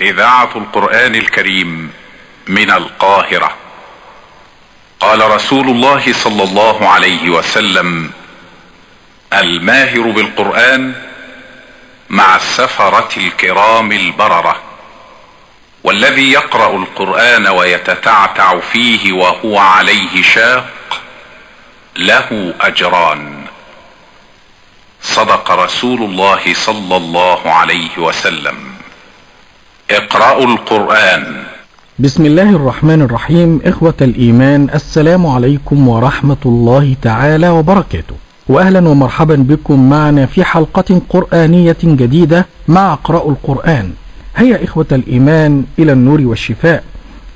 إذاعة القرآن الكريم من القاهرة. قال رسول الله صلى الله عليه وسلم الماهر بالقرآن مع السفره الكرام البررة والذي يقرأ القرآن ويتتعتع فيه وهو عليه شاق له أجران. صدق رسول الله صلى الله عليه وسلم. اقرأوا القرآن. بسم الله الرحمن الرحيم. إخوة الإيمان السلام عليكم ورحمة الله تعالى وبركاته. وأهلا ومرحبا بكم معنا في حلقة قرآنية جديدة مع اقرأوا القرآن. هيا إخوة الإيمان إلى النور والشفاء.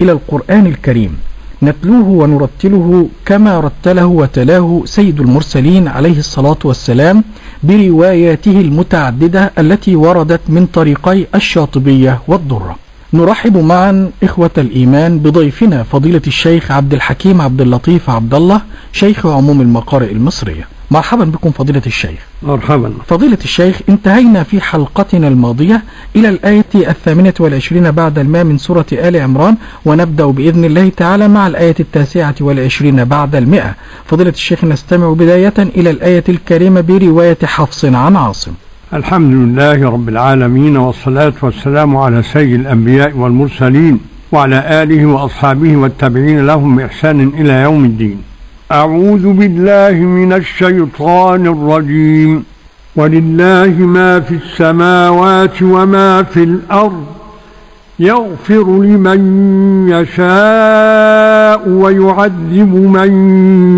إلى القرآن الكريم. نتلوه ونرتله كما رتله وتلاه سيد المرسلين عليه الصلاة والسلام برواياته المتعددة التي وردت من طريقي الشاطبية والضرة. نرحب معا إخوة الإيمان بضيفنا فضيلة الشيخ عبد الحكيم عبد اللطيف عبد الله شيخ عموم المقارئ المصرية. مرحبا بكم فضيلة الشيخ. مرحبا. فضيلة الشيخ انتهينا في حلقتنا الماضية إلى الآية الثامنة والعشرين بعد الماء من سورة آل عمران ونبدأ بإذن الله تعالى مع الآية التاسعة والعشرين بعد المئة فضيلة الشيخ نستمع بداية إلى الآية الكريمة برواية حفص عن عاصم. الحمد لله رب العالمين والصلاة والسلام على سيد الأنبياء والمرسلين وعلى آله وأصحابه والتابعين لهم بإحسان إلى يوم الدين. أعوذ بالله من الشيطان الرجيم. ولله ما في السماوات وما في الأرض يغفر لمن يشاء ويعذب من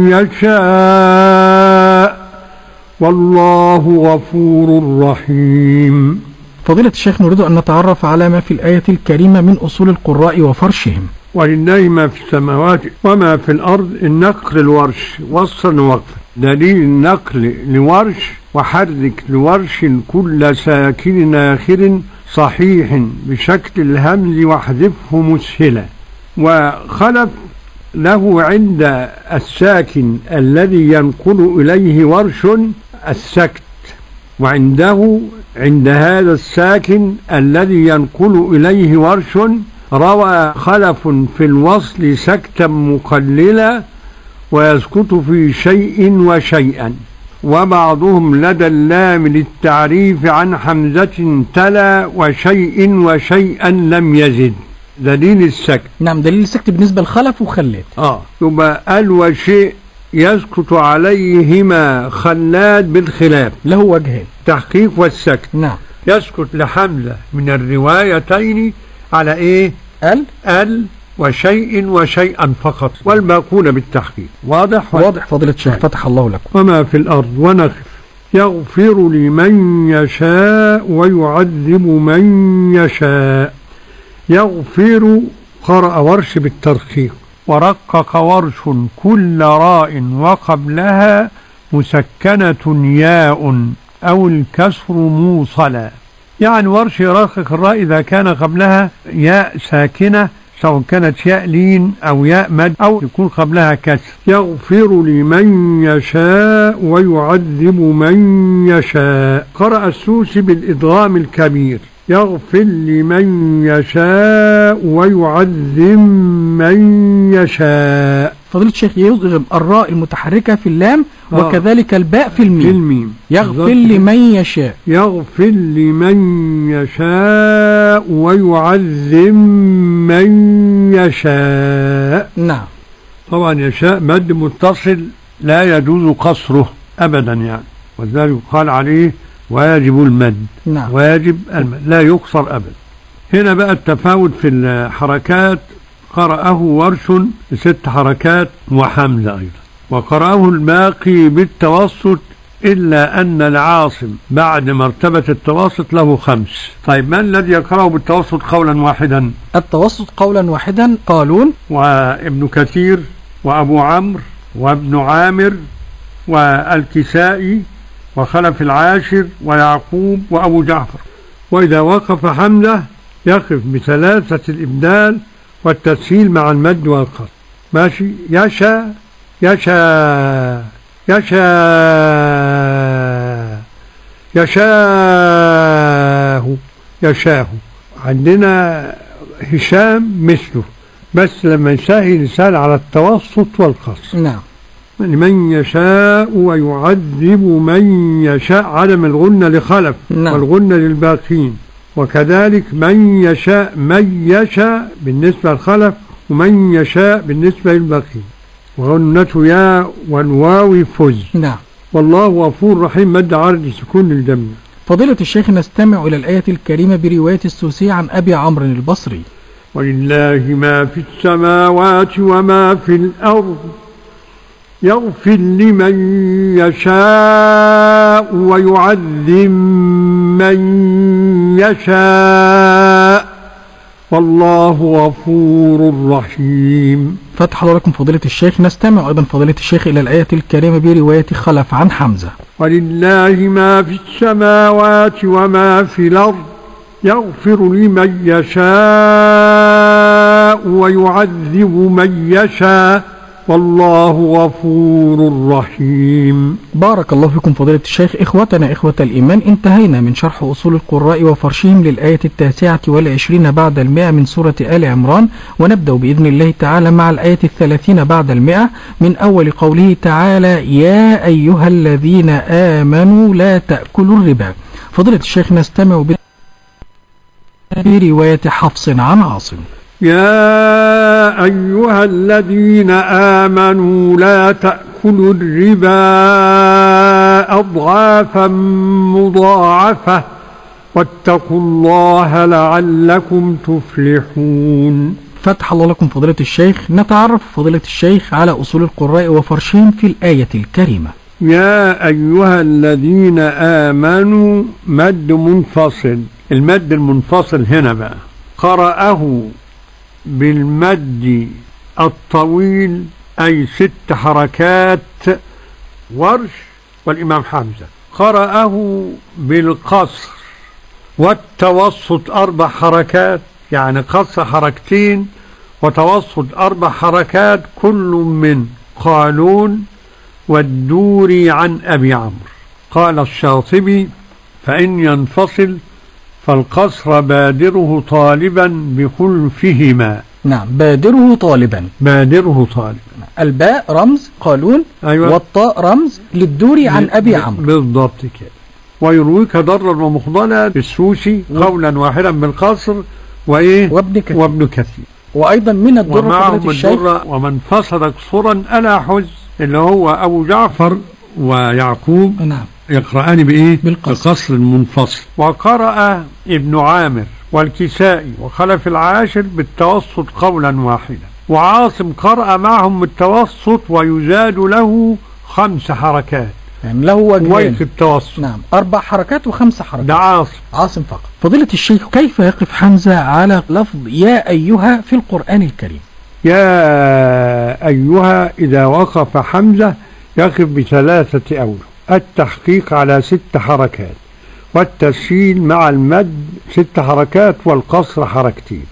يشاء. والله غفور رحيم. فضيلة الشيخ نريد أن نتعرف على ما في الآية الكريمة من أصول القراء وفرشهم. ولله ما في السماوات وما في الأرض النقل الورش وصلا وقفا دليل النقل لورش وحرك لورش كل ساكن آخر صحيح بشكل الهمز واحذفه مسهلا. وخلف له عند الساكن الذي ينقل إليه ورش السكت وعنده عند هذا الساكن الذي ينقل إليه ورش روى خلف في الوصل سكتا مقللا ويسكت في شيء وشيئا وبعضهم لدى اللام للتعريف عن حمزة تلا وشيء وشيئا لم يزد. دليل السكت. نعم دليل السكت بالنسبة لخلف وخلات آه يبقى قال وشيء يسكت عليهما خلاد بالخلاف. له وجهين. تحقيق والسكت. نعم. يسكت لحمزة من الروايتين على إيه؟ ال؟ ال وشيء وشيئا فقط. والباقون بالتحقيق. واضح؟ واضح. فضيلة الشيخ. فتح الله لكم. وما في الأرض ونخف يغفر لمن يشاء ويعذب من يشاء. يغفر قرأ ورش بالترقيق. ورقق ورش كل راء وقبلها مسكنة ياء أو الكسر موصلا. يعني ورش يرقق الراء إذا كان قبلها ياء ساكنة سواء كانت ياء لين أو ياء مد أو يكون قبلها كسر. يغفر لمن يشاء ويعذب من يشاء. قرأ السوسي بالإدغام الكبير. يغفر لمن يشاء ويعذب من يشاء. فضيلة الشيخ يضغم الراء المتحركة في اللام آه. وكذلك الباء في في الميم. الميم يغفر. لمن يشاء. يغفر لمن يشاء ويعذب من يشاء. نعم. طبعا يشاء مد متصل لا يجوز قصره أبدا يعني. ولذلك قال عليه واجب المد. نعم. واجب المد. لا يقصر أبدا هنا بقى التفاوت في الحركات. قرأه ورش بست حركات وحمزة أيضا. وقرأه الباقي بالتوسط إلا أن العاصم بعد مرتبة التوسط له خمس. طيب من الذي يقرأه بالتوسط قولا واحدا؟ التوسط قولا واحدا قالون. وابن كثير وأبو عمرو وابن عامر والكسائي وخلف العاشر ويعقوب وأبو جعفر. وإذا وقف حمزة يقف بثلاثة الإبدال والتسهيل مع المد والقصر ماشي؟ يشا يشا يشا يشاه يشاه عندنا هشام مثله بس لما يسهل لسان على التوسط والقصر نعم. من يشاء ويعذب من يشاء. عدم الغنة لخلف نعم. والغنة للباقين. وكذلك من يشاء من يشاء بالنسبة للخلف ومن يشاء بالنسبة للباقين. وغنة يا والواو فز. نعم. والله غفور رحيم. مد عرض سكون للجمع فضيلة الشيخ نستمع إلى الآية الكريمة برواية السوسي عن أبي عمرو البصري. ولله ما في السماوات وما في الأرض. يغفر لمن يشاء ويعذب من يشاء. والله غفور رحيم. فتح لكم فضيلة الشيخ. نستمع أيضا فضيلة الشيخ إلى الآية الكريمة برواية خلف عن حمزة. ولله ما في السماوات وما في الأرض. يغفر لمن يشاء ويعذب من يشاء. والله غفور رحيم. بارك الله فيكم فضيلة الشيخ. إخوتنا إخوة الإيمان انتهينا من شرح أصول القراء وفرشهم للآية التاسعة والعشرين بعد المئة من سورة آل عمران. ونبدأ بإذن الله تعالى مع الآية الثلاثين بعد المئة. من أول قوله تعالى يا أيها الذين آمنوا لا تأكلوا الربا. فضيلة الشيخ نستمع برواية حفص عن عاصم. يا أيها الذين آمنوا لا تأكلوا الربا أضعافا مضاعفة واتقوا الله لعلكم تفلحون. فتح الله لكم فضيلة الشيخ. نتعرف فضيلة الشيخ على أصول القراء وفرشهم في الآية الكريمة. يا أيها الذين آمنوا مد منفصل. المد المنفصل هنا بقى. قرأه بالمد الطويل أي ست حركات ورش والإمام حمزة قرأه بالقصر والتوسط أربع حركات يعني قصر حركتين وتوسط أربع حركات كل من قالون والدوري عن أبي عمرو. قال الشاطبي فإن ينفصل فالقصر بادره طالبا بخلفهما. نعم بادره طالبا. بادره طالبا. الباء رمز قالون. أيوة. والطاء رمز للدوري عن أبي عمرو. بالضبط كده. ويرويك ضرا ومخضلا بالسوسي قولا واحدا بالقصر وإيه؟ وابن كثير. وابن كثير. وأيضا من الدر فضيلة ومعهم الدرة ومن فصل قصرا ألا حز اللي هو أبو جعفر ويعقوب. نعم. يقرأان بإيه؟ بالقصر. بقصر منفصل وقرأ ابن عامر والكسائي وخلف العاشر بالتوسط قولا واحدا. وعاصم قرأ معهم بالتوسط ويزاد له خمس حركات. يعني له وجهين. ويك التوسط. نعم أربع حركات وخمس حركات. ده عاصم. عاصم فقط. فضيلة الشيخ كيف يقف حمزة على لفظ يا أيها في القرآن الكريم؟ يا أيها إذا وقف حمزة يقف بثلاثة أوجه. التحقيق على ست حركات والتسهيل مع المد ست حركات والقصر حركتين.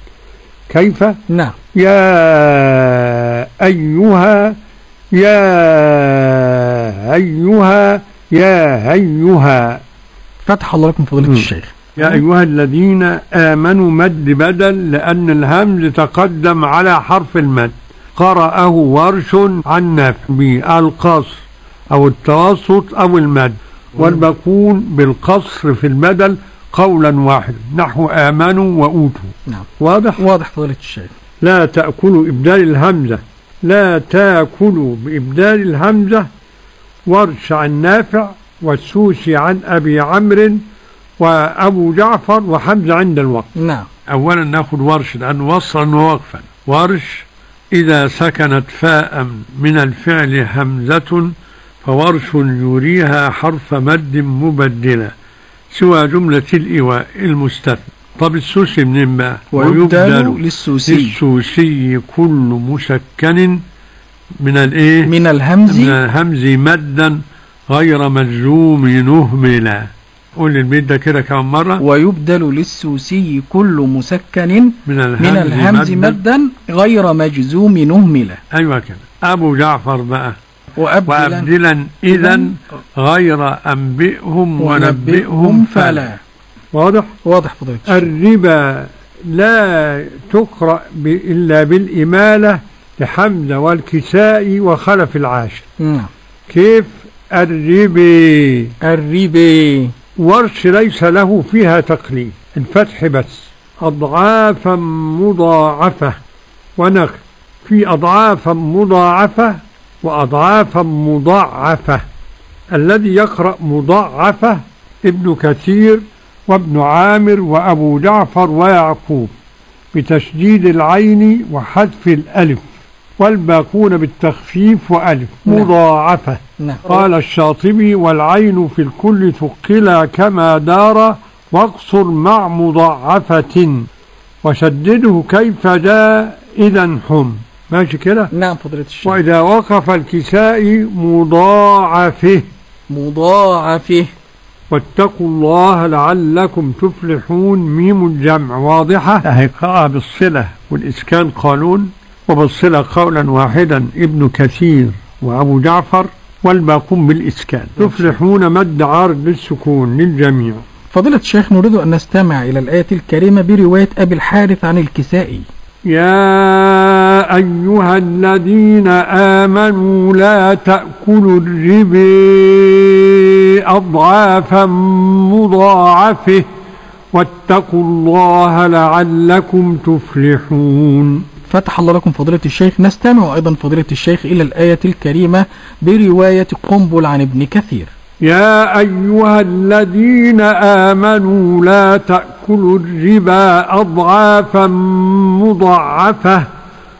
كيف؟ نعم. يا أيها يا أيها يا أيها. فتح الله لكم فضيلة. الشيخ. يا أيها الذين آمنوا مد بدل لأن الهمز تقدم على حرف المد. قرأه ورش عن نافع بالقصر أو التوسط أو المد والباقون بالقصر في البدل قولا واحدا. نحو آمنوا وأوتوا. نعم. واضح؟ واضح فضيلة الشيخ. لا تأكلوا إبدال الهمزة. لا تأكلوا بإبدال الهمزة. ورش عن نافع والسوسي عن أبي عمرو وأبو جعفر وحمزة عند الوقت نعم. أولا نأخذ ورش لأنه وصلا ووقفا. ورش إذا سكنت فاء من الفعل همزة فورش يريها حرف مد مبدلا سوى جملة الإيواء المستثنى. طب السوسي منين بقى؟ ويبدل للسوسي. للسوسي كل مسكن من الإيه؟ من الهمز. من الهمز مدا غير مجزوم نهملا. قول البيت ده كده كم مرة؟ ويبدل للسوسي كل مسكن من الهمز, من الهمز مدا غير مجزوم نهملا. أيوه كده. أبو جعفر بقى. وأبدلا وابدلا اذا غير أنبئهم ونبئهم فلا. واضح؟ واضح الشيخ. الربا لا تقرأ إلا بالإمالة لحمزة والكساء وخلف العاشر نعم. كيف الربي؟ الربي. ورش ليس له فيها تقليد. الفتح بس. أضعافا مضاعفة. ونخ في أضعافا مضاعفة وأضعافا مضاعفة. الذي يقرأ مضاعفة ابن كثير وابن عامر وأبو جعفر ويعقوب بتشديد العين وحذف الألف والباقون بالتخفيف وألف. نعم. مضاعفة. نعم. قال الشاطبي والعين في الكل ثقلا كما دار واقصر مع مضاعفة. وشدده كيف جاء إذا حم. ماشي كده؟ نعم فضيلة الشيخ. وإذا وقف الكساء مضاعفه. مضاعفه. واتقوا الله لعلكم تفلحون. ميم الجمع واضحة. هيقرأها بالصلة والإسكان قانون وبالصلة قولا واحدا ابن كثير وأبو جعفر والباقون بالإسكان. تفلحون مد عارض للسكون للجميع. فضيلة الشيخ نريد أن نستمع إلى الآية الكريمة برواية أبي الحارث عن الكسائي يا أيها الذين آمنوا لا تأكلوا الربا أضعافا مضاعفة واتقوا الله لعلكم تفلحون. فتح الله لكم فضيلة الشيخ. نستمع أيضا فضيلة الشيخ إلى الآية الكريمة برواية قنبل عن ابن كثير. يا أيها الذين آمنوا لا تأكلوا الربا أضعافا مضاعفة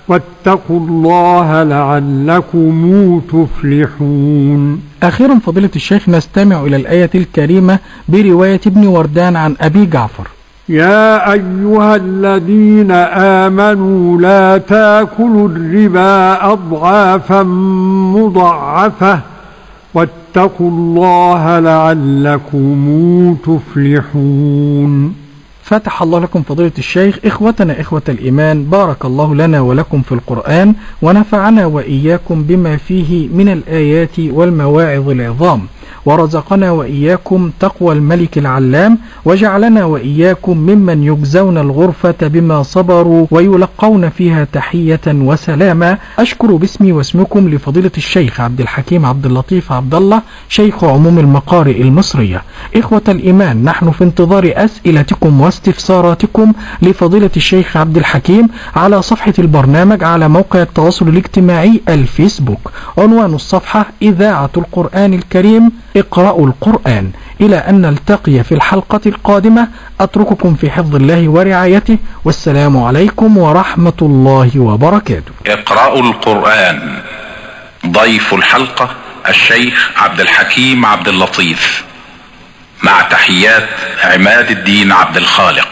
واتقوا الله لعلكم تفلحون. أخيرا فضيلة الشيخ نستمع إلى الآية الكريمة برواية ابن وردان عن أبي جعفر. يا أيها الذين آمنوا لا تأكلوا الربا أضعافا مضاعفة واتقوا الله لعلكم تفلحون. فتح الله لكم فضيلة الشيخ إخوتنا إخوة الإيمان بارك الله لنا ولكم في القرآن ونفعنا وإياكم بما فيه من الآيات والمواعظ العظام. ورزقنا وإياكم تقوى الملك العلام وجعلنا وإياكم ممن يجزون الغرفة بما صبروا ويلقون فيها تحية وسلاما. أشكر باسمي واسمكم لفضيلة الشيخ عبد الحكيم عبد اللطيف عبد الله شيخ عموم المقارئ المصرية. إخوة الإيمان نحن في انتظار أسئلتكم واستفساراتكم لفضيلة الشيخ عبد الحكيم على صفحة البرنامج على موقع التواصل الاجتماعي الفيسبوك. عنوان الصفحة إذاعة القرآن الكريم. اقرأوا القرآن إلى أن نلتقي في الحلقة القادمة. أترككم في حفظ الله ورعايته. والسلام عليكم ورحمة الله وبركاته. اقرأوا القرآن. ضيف الحلقة الشيخ عبد الحكيم عبد اللطيف. مع تحيات عماد الدين عبد الخالق.